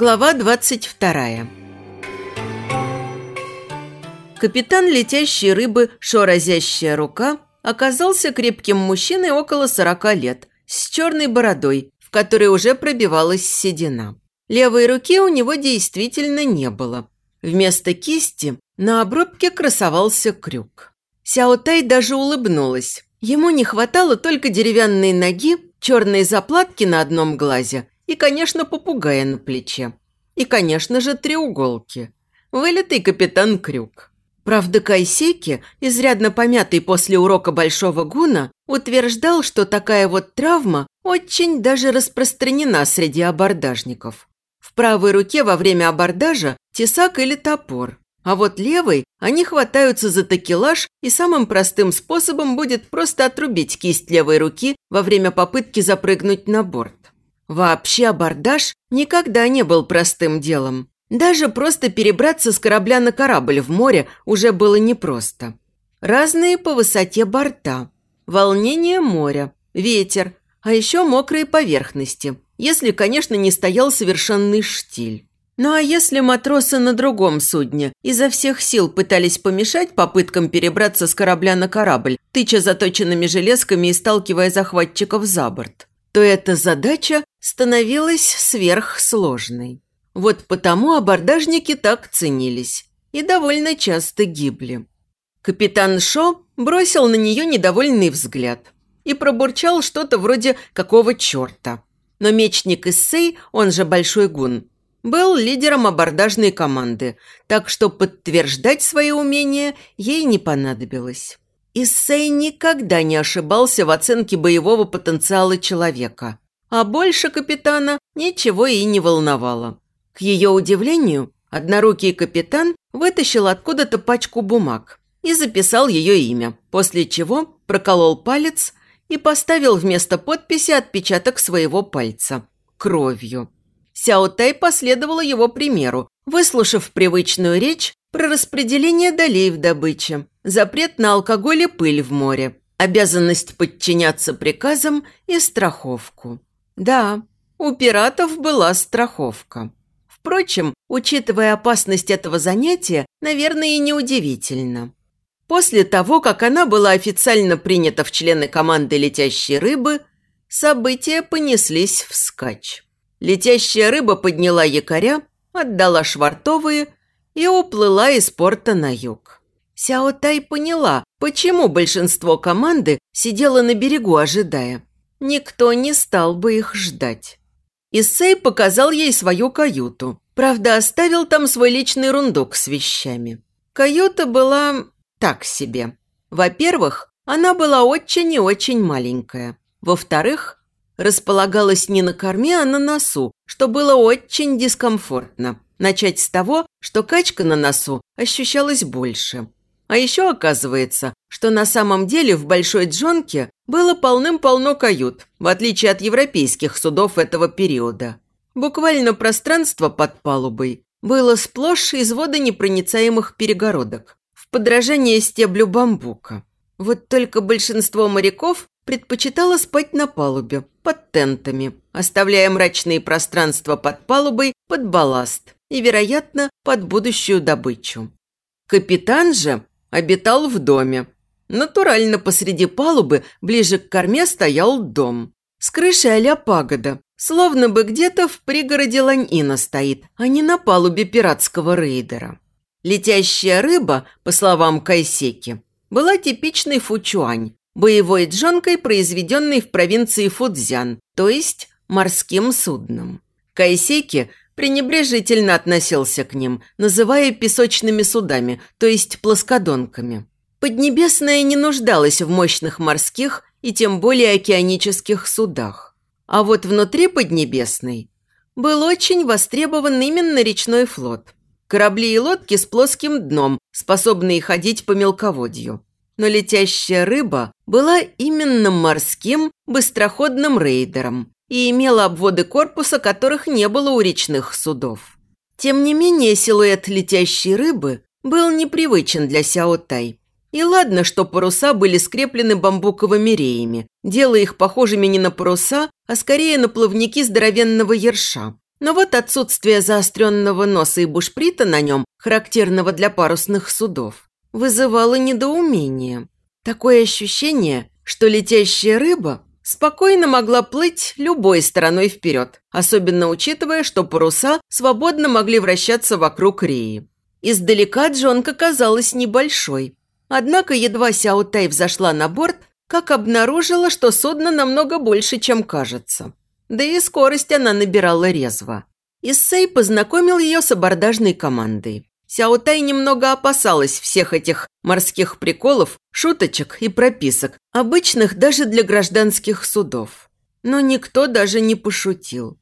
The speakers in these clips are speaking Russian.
Глава 22 Капитан летящей рыбы «Шо рука» оказался крепким мужчиной около 40 лет, с черной бородой, в которой уже пробивалась седина. Левой руки у него действительно не было. Вместо кисти на обрубке красовался крюк. Сяо Тай даже улыбнулась. Ему не хватало только деревянной ноги, черной заплатки на одном глазе и, конечно, попугая на плече. И, конечно же, треуголки. Вылитый капитан Крюк. Правда, Кайсеки, изрядно помятый после урока Большого Гуна, утверждал, что такая вот травма очень даже распространена среди абордажников. В правой руке во время абордажа тесак или топор, а вот левой они хватаются за такелаж, и самым простым способом будет просто отрубить кисть левой руки во время попытки запрыгнуть на борт. Вообще абордаж никогда не был простым делом. Даже просто перебраться с корабля на корабль в море уже было непросто. Разные по высоте борта, волнение моря, ветер, а еще мокрые поверхности, если, конечно, не стоял совершенный штиль. Ну а если матросы на другом судне изо всех сил пытались помешать попыткам перебраться с корабля на корабль, тыча заточенными железками и сталкивая захватчиков за борт? То эта задача становилась сверхсложной. Вот потому абордажники так ценились и довольно часто гибли. Капитан Шо бросил на нее недовольный взгляд и пробурчал что-то вроде «какого черта?». Но мечник Иссей, он же Большой Гун, был лидером абордажной команды, так что подтверждать свои умения ей не понадобилось. Иссей никогда не ошибался в оценке боевого потенциала человека. А больше капитана ничего и не волновало. К ее удивлению, однорукий капитан вытащил откуда-то пачку бумаг и записал ее имя, после чего проколол палец и поставил вместо подписи отпечаток своего пальца – кровью. Сяо Тай последовала его примеру, выслушав привычную речь про распределение долей в добыче, запрет на алкоголь и пыль в море, обязанность подчиняться приказам и страховку. Да, у пиратов была страховка. Впрочем, учитывая опасность этого занятия, наверное, и неудивительно. После того, как она была официально принята в члены команды «Летящей рыбы», события понеслись вскачь. Летящая рыба подняла якоря, отдала швартовые и уплыла из порта на юг. Сяо Тай поняла, почему большинство команды сидело на берегу, ожидая. Никто не стал бы их ждать. Исей показал ей свою каюту. Правда, оставил там свой личный рундук с вещами. Каюта была так себе. Во-первых, она была очень и очень маленькая. Во-вторых, располагалась не на корме, а на носу, что было очень дискомфортно. Начать с того, что качка на носу ощущалась больше. А еще оказывается, что на самом деле в Большой Джонке было полным-полно кают, в отличие от европейских судов этого периода. Буквально пространство под палубой было сплошь из водонепроницаемых перегородок, в подражание стеблю бамбука. Вот только большинство моряков предпочитало спать на палубе, под тентами, оставляя мрачные пространства под палубой под балласт и, вероятно, под будущую добычу. Капитан же обитал в доме. Натурально посреди палубы, ближе к корме, стоял дом. С крышей а пагода, словно бы где-то в пригороде Ланьина стоит, а не на палубе пиратского рейдера. Летящая рыба, по словам Кайсеки, была типичной фучуань, боевой джонкой, произведенной в провинции Фудзян, то есть морским судном. Кайсеки пренебрежительно относился к ним, называя песочными судами, то есть плоскодонками. Поднебесная не нуждалась в мощных морских и тем более океанических судах. А вот внутри Поднебесной был очень востребован именно речной флот. Корабли и лодки с плоским дном, способные ходить по мелководью. Но летящая рыба была именно морским быстроходным рейдером, и имела обводы корпуса, которых не было у речных судов. Тем не менее, силуэт летящей рыбы был непривычен для Сяо Тай. И ладно, что паруса были скреплены бамбуковыми реями, делая их похожими не на паруса, а скорее на плавники здоровенного ерша. Но вот отсутствие заостренного носа и бушприта на нем, характерного для парусных судов, вызывало недоумение. Такое ощущение, что летящая рыба спокойно могла плыть любой стороной вперед, особенно учитывая, что паруса свободно могли вращаться вокруг реи. Издалека джонка казалась небольшой. Однако едва Сяо Тай взошла на борт, как обнаружила, что судно намного больше, чем кажется. Да и скорость она набирала резво. Иссей познакомил ее с абордажной командой. Сяо Тай немного опасалась всех этих морских приколов, шуточек и прописок, обычных даже для гражданских судов. Но никто даже не пошутил.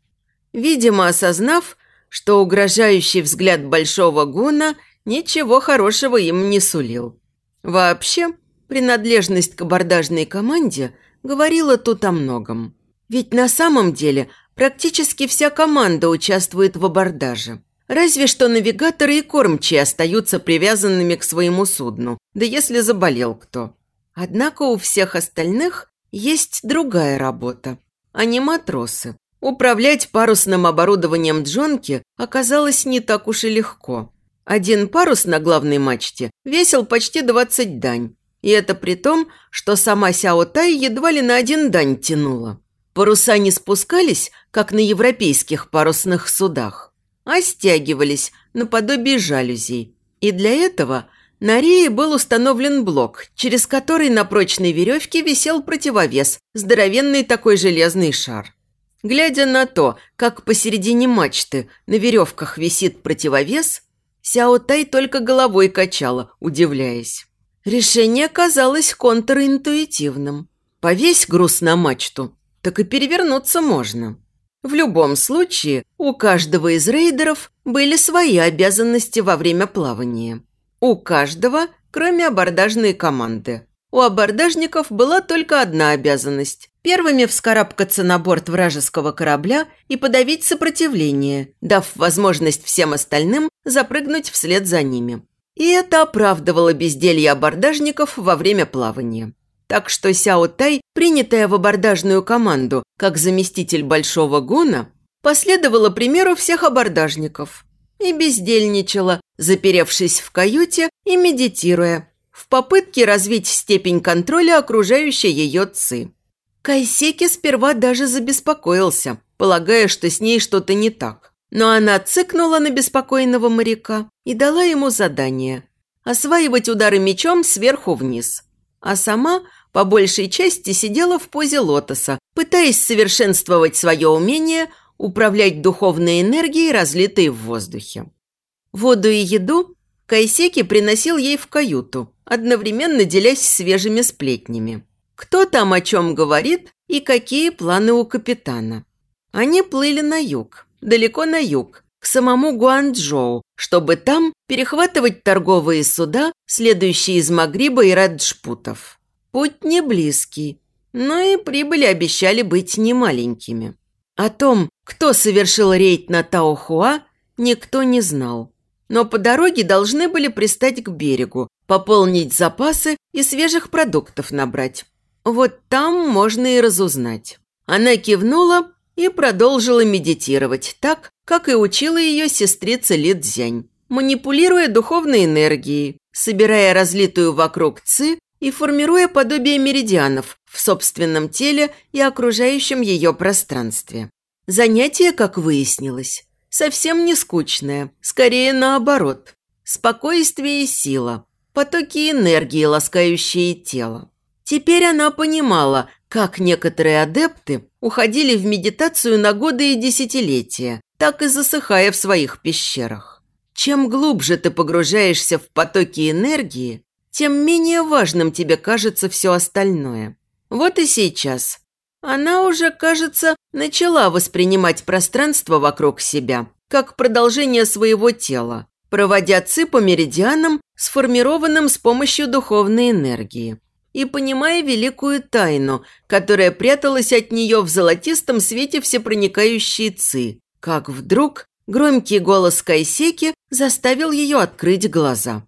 Видимо, осознав, что угрожающий взгляд большого гуна ничего хорошего им не сулил. Вообще, принадлежность к абордажной команде говорила тут о многом. Ведь на самом деле практически вся команда участвует в абордаже. Разве что навигаторы и кормчие остаются привязанными к своему судну, да если заболел кто. Однако у всех остальных есть другая работа. Они матросы. Управлять парусным оборудованием джонки оказалось не так уж и легко. Один парус на главной мачте весил почти 20 дань. И это при том, что сама Сяо Тай едва ли на один дань тянула. Паруса не спускались, как на европейских парусных судах а стягивались наподобие жалюзей. И для этого на рее был установлен блок, через который на прочной веревке висел противовес, здоровенный такой железный шар. Глядя на то, как посередине мачты на веревках висит противовес, Сяо Тай только головой качала, удивляясь. Решение казалось контринтуитивным. Повесь груз на мачту, так и перевернуться можно. В любом случае, у каждого из рейдеров были свои обязанности во время плавания. У каждого, кроме абордажной команды. У абордажников была только одна обязанность – первыми вскарабкаться на борт вражеского корабля и подавить сопротивление, дав возможность всем остальным запрыгнуть вслед за ними. И это оправдывало безделье абордажников во время плавания. Так что Сяо Тай, принятая в абордажную команду как заместитель Большого Гуна, последовала примеру всех абордажников и бездельничала, заперевшись в каюте и медитируя, в попытке развить степень контроля окружающей ее ци. Кайсеки сперва даже забеспокоился, полагая, что с ней что-то не так. Но она цыкнула на беспокойного моряка и дала ему задание – осваивать удары мечом сверху вниз. А сама по большей части сидела в позе лотоса, пытаясь совершенствовать свое умение управлять духовной энергией, разлитой в воздухе. Воду и еду Кайсеки приносил ей в каюту, одновременно делясь свежими сплетнями. Кто там о чем говорит и какие планы у капитана. Они плыли на юг, далеко на юг, к самому Гуанчжоу, чтобы там перехватывать торговые суда, следующие из Магриба и Раджпутов. Путь не близкий, но и прибыли обещали быть немаленькими. О том, кто совершил рейд на Таохуа, никто не знал. Но по дороге должны были пристать к берегу, пополнить запасы и свежих продуктов набрать. Вот там можно и разузнать. Она кивнула и продолжила медитировать так, как и учила ее сестрица Ли Цзянь, манипулируя духовной энергией, собирая разлитую вокруг ци и формируя подобие меридианов в собственном теле и окружающем ее пространстве. Занятие, как выяснилось, совсем не скучное, скорее наоборот. Спокойствие и сила, потоки энергии, ласкающие тело. Теперь она понимала, как некоторые адепты уходили в медитацию на годы и десятилетия, так и засыхая в своих пещерах. Чем глубже ты погружаешься в потоки энергии, тем менее важным тебе кажется все остальное. Вот и сейчас. Она уже, кажется, начала воспринимать пространство вокруг себя как продолжение своего тела, проводя ци по меридианам, сформированным с помощью духовной энергии, и понимая великую тайну, которая пряталась от нее в золотистом свете всепроникающей ци, как вдруг громкий голос Кайсеки заставил ее открыть глаза.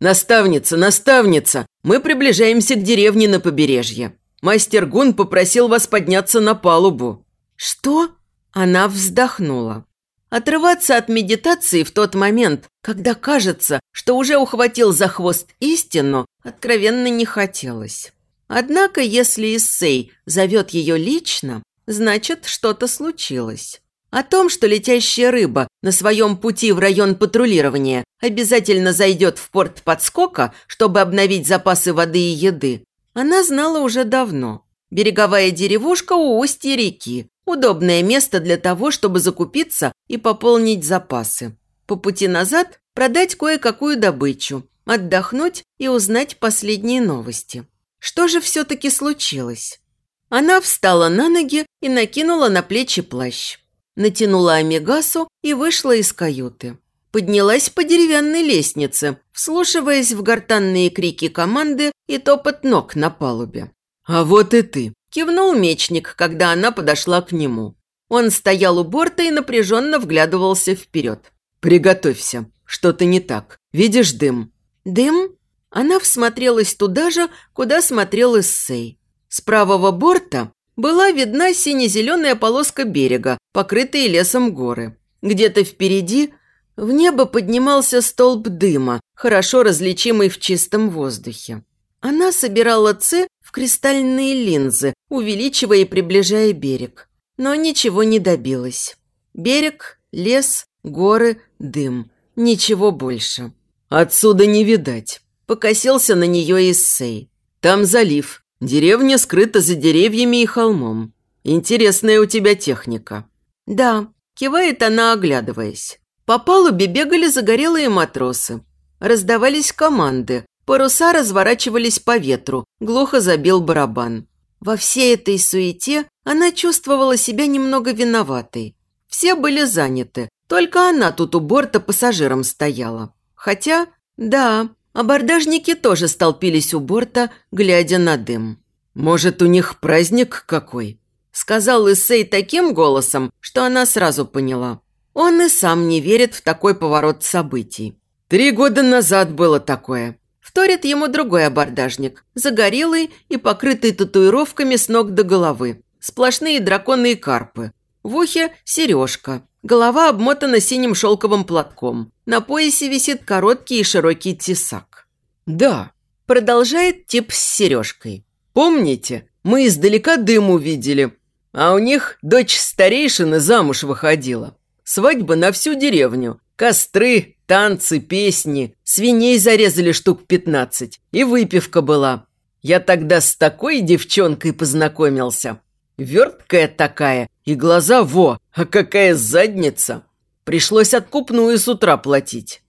«Наставница, наставница, мы приближаемся к деревне на побережье. Мастер Гун попросил вас подняться на палубу». «Что?» Она вздохнула. Отрываться от медитации в тот момент, когда кажется, что уже ухватил за хвост истину, откровенно не хотелось. Однако, если Иссей зовет ее лично, значит, что-то случилось. О том, что летящая рыба на своем пути в район патрулирования обязательно зайдет в порт подскока, чтобы обновить запасы воды и еды, она знала уже давно. Береговая деревушка у устья реки, Удобное место для того, чтобы закупиться и пополнить запасы. По пути назад продать кое-какую добычу, отдохнуть и узнать последние новости. Что же все-таки случилось? Она встала на ноги и накинула на плечи плащ. Натянула амигасу и вышла из каюты. Поднялась по деревянной лестнице, вслушиваясь в гортанные крики команды и топот ног на палубе. «А вот и ты!» Кивнул мечник, когда она подошла к нему. Он стоял у борта и напряженно вглядывался вперед. «Приготовься. Что-то не так. Видишь дым?» «Дым?» Она всмотрелась туда же, куда смотрел Иссей. С правого борта была видна сине-зеленая полоска берега, покрытые лесом горы. Где-то впереди в небо поднимался столб дыма, хорошо различимый в чистом воздухе. Она собирала Ц в кристальные линзы, увеличивая и приближая берег. Но ничего не добилась. Берег, лес, горы, дым. Ничего больше. «Отсюда не видать», – покосился на нее Иссей. «Там залив. Деревня скрыта за деревьями и холмом. Интересная у тебя техника». «Да», – кивает она, оглядываясь. По палубе бегали загорелые матросы. Раздавались команды, Паруса разворачивались по ветру, глухо забил барабан. Во всей этой суете она чувствовала себя немного виноватой. Все были заняты, только она тут у борта пассажиром стояла. Хотя, да, абордажники тоже столпились у борта, глядя на дым. «Может, у них праздник какой?» Сказал Исей таким голосом, что она сразу поняла. Он и сам не верит в такой поворот событий. «Три года назад было такое. Вторит ему другой абордажник, загорелый и покрытый татуировками с ног до головы. Сплошные драконные карпы. В ухе сережка. Голова обмотана синим шелковым платком. На поясе висит короткий и широкий тесак. «Да», – продолжает тип с сережкой. «Помните, мы издалека дым увидели, а у них дочь старейшины замуж выходила. Свадьба на всю деревню. Костры, танцы, песни. Свиней зарезали штук пятнадцать. И выпивка была. Я тогда с такой девчонкой познакомился. Верткая такая, и глаза во, а какая задница. Пришлось откупную с утра платить.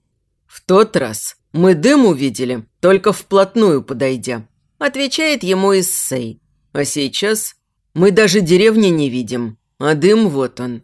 В тот раз мы дым увидели, только вплотную подойдя. Отвечает ему Иссей. А сейчас мы даже деревни не видим, а дым вот он.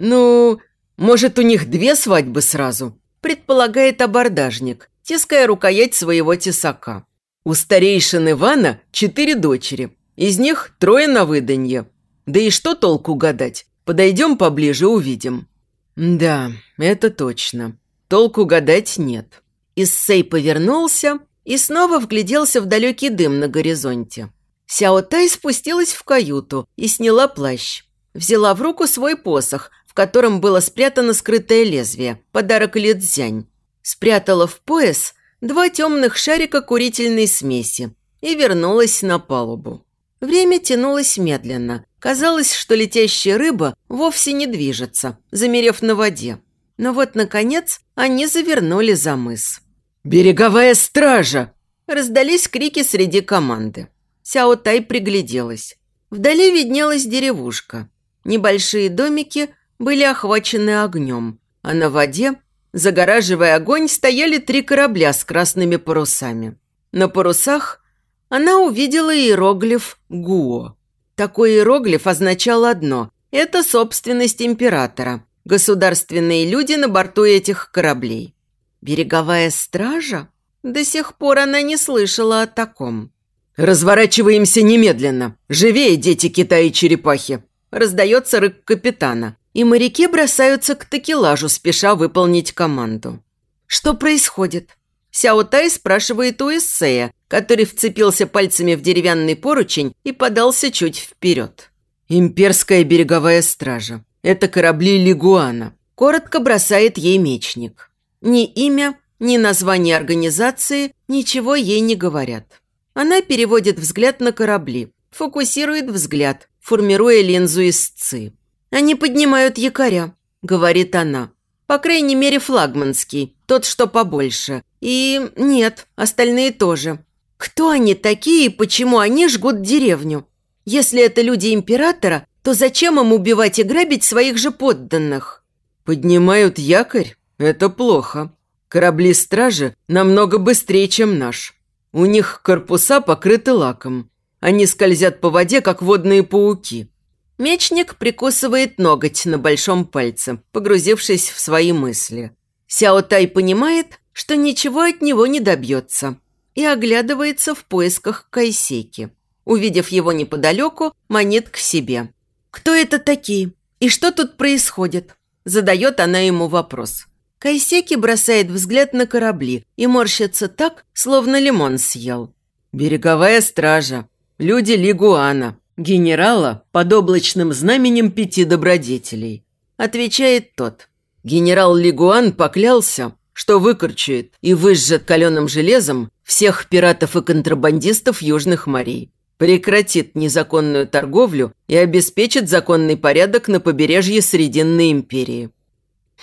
Ну, может, у них две свадьбы сразу? Предполагает абордажник, тиская рукоять своего тесака. У старейшин Ивана четыре дочери. Из них трое на выданье. Да и что толку гадать? Подойдем поближе, увидим. Да, это точно. Толку гадать нет. Иссей повернулся и снова вгляделся в далекий дым на горизонте. Сяо Тай спустилась в каюту и сняла плащ. Взяла в руку свой посох, котором было спрятано скрытое лезвие, подарок Лидзянь. Спрятала в пояс два темных шарика курительной смеси и вернулась на палубу. Время тянулось медленно. Казалось, что летящая рыба вовсе не движется, замерев на воде. Но вот, наконец, они завернули за мыс. «Береговая стража!» Раздались крики среди команды. Сяо Тай пригляделась. Вдали виднелась деревушка. Небольшие домики были охвачены огнем, а на воде, загораживая огонь, стояли три корабля с красными парусами. На парусах она увидела иероглиф «Гуо». Такой иероглиф означал одно – это собственность императора, государственные люди на борту этих кораблей. Береговая стража? До сих пор она не слышала о таком. «Разворачиваемся немедленно! Живее, дети Китая-черепахи!» Раздается рык капитана, и моряки бросаются к такелажу, спеша выполнить команду. Что происходит? Сяо Тай спрашивает у Эссея, который вцепился пальцами в деревянный поручень и подался чуть вперед. «Имперская береговая стража. Это корабли Лигуана. коротко бросает ей мечник. Ни имя, ни название организации ничего ей не говорят. Она переводит взгляд на корабли, фокусирует взгляд, формируя линзу из ЦИ. «Они поднимают якоря», – говорит она. «По крайней мере, флагманский, тот, что побольше. И нет, остальные тоже. Кто они такие и почему они жгут деревню? Если это люди императора, то зачем им убивать и грабить своих же подданных?» «Поднимают якорь? Это плохо. Корабли-стражи намного быстрее, чем наш. У них корпуса покрыты лаком. Они скользят по воде, как водные пауки. Мечник прикусывает ноготь на большом пальце, погрузившись в свои мысли. Сяо Тай понимает, что ничего от него не добьется, и оглядывается в поисках Кайсеки. Увидев его неподалеку, манит к себе. «Кто это такие? И что тут происходит?» Задает она ему вопрос. Кайсеки бросает взгляд на корабли и морщится так, словно лимон съел. «Береговая стража. Люди Лигуана. Генерала под облачным знаменем пяти добродетелей», – отвечает тот. Генерал Лигуан поклялся, что выкорчует и выжжет каленым железом всех пиратов и контрабандистов южных морей, прекратит незаконную торговлю и обеспечит законный порядок на побережье Срединной империи.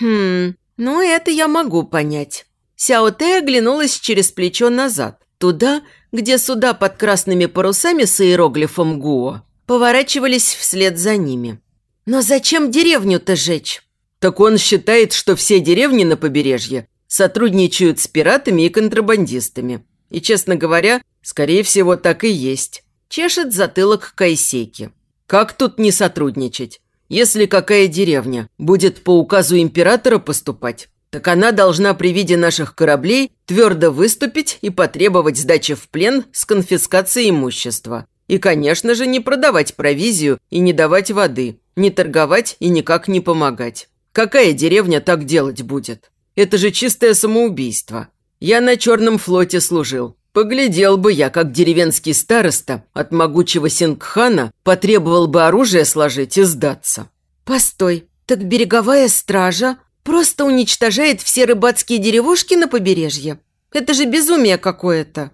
«Хм, ну, это я могу понять. Сяо Тэ оглянулась через плечо назад, туда, где суда под красными парусами с иероглифом Гуо поворачивались вслед за ними. Но зачем деревню-то жечь? Так он считает, что все деревни на побережье сотрудничают с пиратами и контрабандистами. И, честно говоря, скорее всего, так и есть. Чешет затылок Кайсеки. Как тут не сотрудничать? Если какая деревня будет по указу императора поступать, так она должна при виде наших кораблей твердо выступить и потребовать сдачи в плен с конфискацией имущества. И, конечно же, не продавать провизию и не давать воды, не торговать и никак не помогать. Какая деревня так делать будет? Это же чистое самоубийство. Я на Черном флоте служил. Поглядел бы я, как деревенский староста от могучего Сингхана потребовал бы оружие сложить и сдаться. Постой, так береговая стража просто уничтожает все рыбацкие деревушки на побережье? Это же безумие какое-то.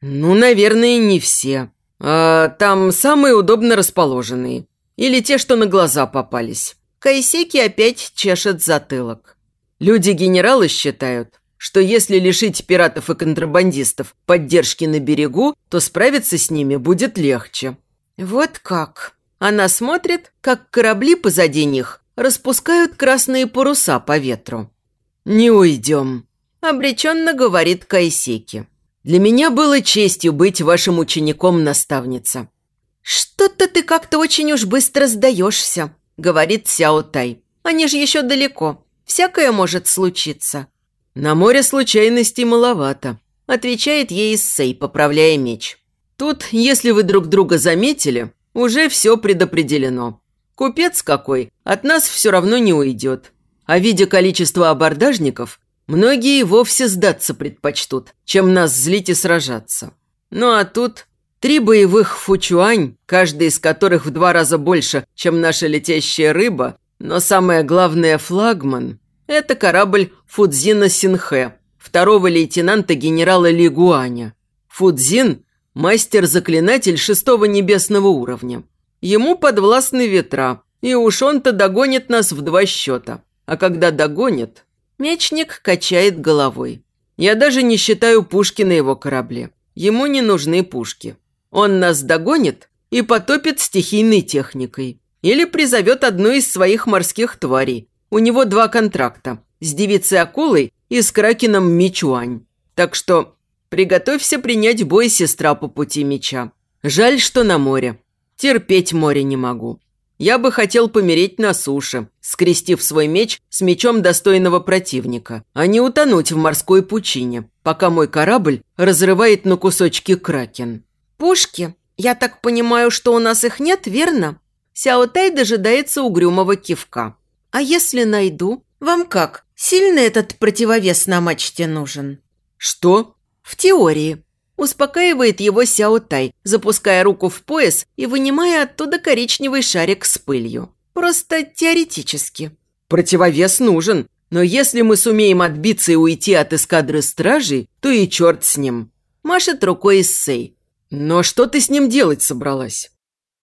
Ну, наверное, не все. А, там самые удобно расположенные. Или те, что на глаза попались. Кайсеки опять чешет затылок. Люди-генералы считают, что если лишить пиратов и контрабандистов поддержки на берегу, то справиться с ними будет легче. Вот как. Она смотрит, как корабли позади них распускают красные паруса по ветру. «Не уйдем», – обреченно говорит Кайсеки. «Для меня было честью быть вашим учеником, наставница». «Что-то ты как-то очень уж быстро сдаешься», – говорит Сяо Тай. «Они же еще далеко. Всякое может случиться». «На море случайностей маловато», – отвечает ей Иссей, поправляя меч. «Тут, если вы друг друга заметили, уже все предопределено. Купец какой, от нас все равно не уйдет. А видя количество абордажников, многие вовсе сдаться предпочтут, чем нас злить и сражаться. Ну а тут три боевых фучуань, каждый из которых в два раза больше, чем наша летящая рыба, но самое главное – флагман – это корабль Фудзина Синхэ, второго лейтенанта генерала Лигуаня. Фудзин – мастер-заклинатель шестого небесного уровня. Ему подвластны ветра, и уж он-то догонит нас в два счета. А когда догонит, мечник качает головой. Я даже не считаю пушки на его корабле. Ему не нужны пушки. Он нас догонит и потопит стихийной техникой. Или призовет одну из своих морских тварей, у него два контракта – с девицей-акулой и с кракеном Мичуань. Так что приготовься принять бой, сестра, по пути меча. Жаль, что на море. Терпеть море не могу. Я бы хотел помереть на суше, скрестив свой меч с мечом достойного противника, а не утонуть в морской пучине, пока мой корабль разрывает на кусочки кракен. «Пушки? Я так понимаю, что у нас их нет, верно?» Сяо Тай дожидается угрюмого кивка. А если найду? Вам как, сильно этот противовес на мачте нужен? Что? В теории. Успокаивает его Сяо Тай, запуская руку в пояс и вынимая оттуда коричневый шарик с пылью. Просто теоретически. Противовес нужен, но если мы сумеем отбиться и уйти от эскадры стражей, то и черт с ним. Машет рукой Иссей. Но что ты с ним делать собралась?